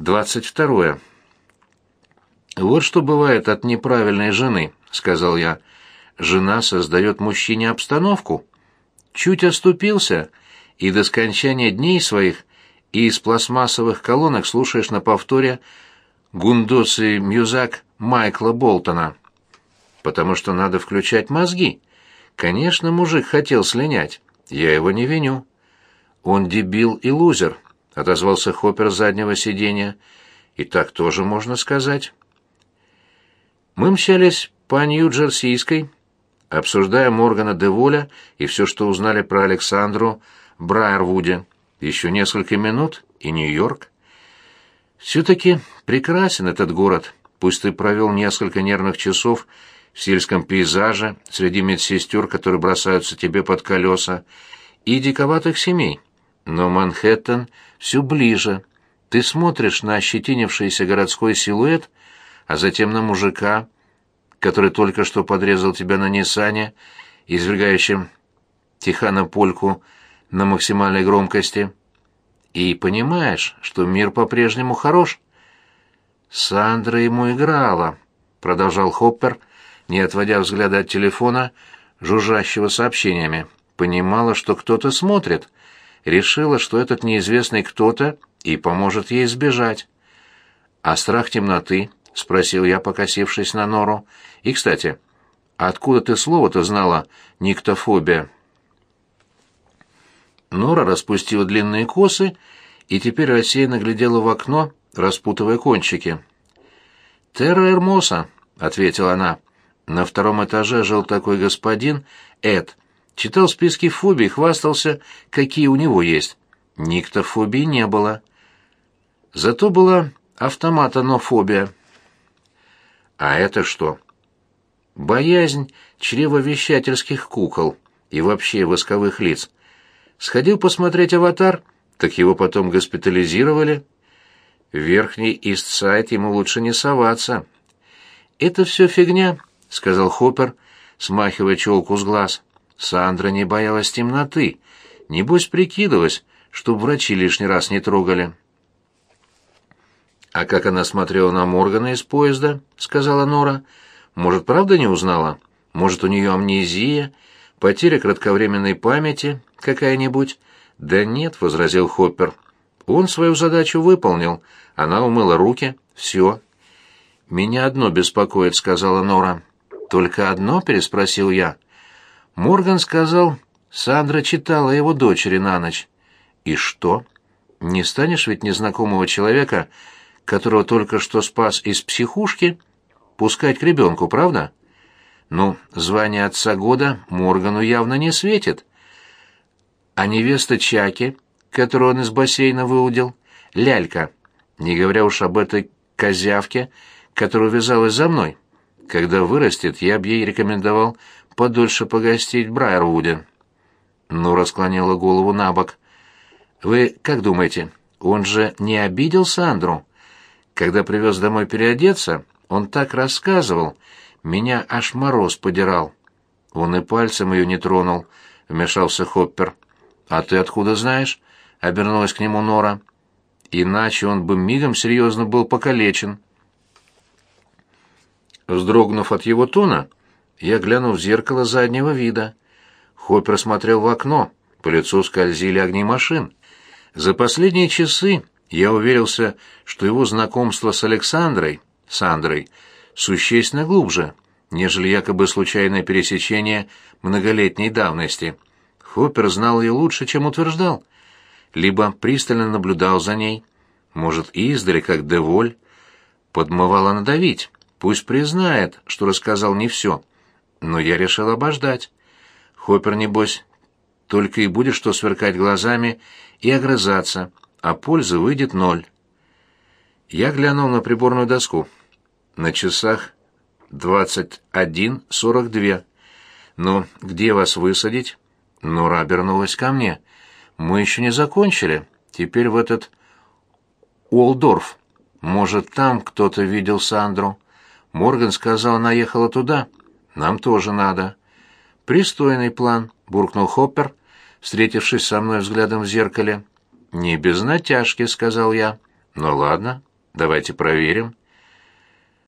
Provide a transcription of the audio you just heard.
22. «Вот что бывает от неправильной жены», — сказал я. «Жена создает мужчине обстановку. Чуть оступился, и до скончания дней своих и из пластмассовых колонок слушаешь на повторе Гундос и Мьюзак Майкла Болтона. Потому что надо включать мозги. Конечно, мужик хотел слинять. Я его не виню. Он дебил и лузер, — отозвался Хоппер с заднего сиденья. И так тоже можно сказать. Мы мчались по Нью-Джерсийской, обсуждая Моргана Деволя и все, что узнали про Александру Брайервуде. Еще несколько минут и Нью-Йорк. Все-таки прекрасен этот город, пусть ты провел несколько нервных часов в сельском пейзаже среди медсестер, которые бросаются тебе под колеса, и диковатых семей. Но Манхэттен все ближе. Ты смотришь на ощетинившийся городской силуэт, а затем на мужика, который только что подрезал тебя на Ниссане, извергающем Тихана Польку на максимальной громкости, и понимаешь, что мир по-прежнему хорош. Сандра ему играла, продолжал Хоппер, не отводя взгляда от телефона, жужжащего сообщениями. Понимала, что кто-то смотрит, решила, что этот неизвестный кто-то и поможет ей сбежать. А страх темноты — спросил я, покосившись на Нору. «И, кстати, откуда ты слово-то знала, никтофобия?» Нора распустила длинные косы и теперь рассеянно глядела в окно, распутывая кончики. «Терра Эрмоса», — ответила она. «На втором этаже жил такой господин, Эд. Читал списки фобий, хвастался, какие у него есть. Никтофобии не было. Зато была автоматонофобия». А это что? Боязнь чревовещательских кукол и вообще восковых лиц. Сходил посмотреть «Аватар», так его потом госпитализировали. В верхний Истсайд ему лучше не соваться. «Это все фигня», — сказал Хоппер, смахивая челку с глаз. Сандра не боялась темноты. Небось прикидывалась, чтоб врачи лишний раз не трогали. «А как она смотрела на Моргана из поезда?» — сказала Нора. «Может, правда не узнала? Может, у нее амнезия, потеря кратковременной памяти какая-нибудь?» «Да нет», — возразил Хоппер. «Он свою задачу выполнил. Она умыла руки. Все». «Меня одно беспокоит», — сказала Нора. «Только одно?» — переспросил я. Морган сказал, Сандра читала его дочери на ночь. «И что? Не станешь ведь незнакомого человека которого только что спас из психушки, пускать к ребенку, правда? Ну, звание отца года Моргану явно не светит. А невеста Чаки, которую он из бассейна выудил, лялька, не говоря уж об этой козявке, которая вязалась за мной. Когда вырастет, я бы ей рекомендовал подольше погостить в Брайервуде. Ну, расклонила голову на бок. Вы как думаете, он же не обидел Сандру? Когда привез домой переодеться, он так рассказывал, меня аж мороз подирал. Он и пальцем ее не тронул, вмешался Хоппер. А ты откуда знаешь? обернулась к нему Нора. Иначе он бы мигом серьезно был покалечен. Вздрогнув от его тона, я глянул в зеркало заднего вида. Хоппер смотрел в окно, по лицу скользили огни машин. За последние часы я уверился, что его знакомство с Александрой, Сандрой, существенно глубже, нежели якобы случайное пересечение многолетней давности. Хоппер знал ее лучше, чем утверждал. Либо пристально наблюдал за ней, может, издали, как Деволь, подмывала надавить, пусть признает, что рассказал не все. Но я решил обождать. Хоппер, небось, только и будет что сверкать глазами и огрызаться, а пользы выйдет ноль. Я глянул на приборную доску. На часах 21.42. «Ну, где вас высадить?» Нора обернулась ко мне. «Мы еще не закончили. Теперь в этот... Уолдорф. Может, там кто-то видел Сандру?» Морган сказал, она ехала туда. «Нам тоже надо». «Пристойный план», — буркнул Хоппер, встретившись со мной взглядом в зеркале. «Не без натяжки», — сказал я. «Ну ладно, Давайте проверим.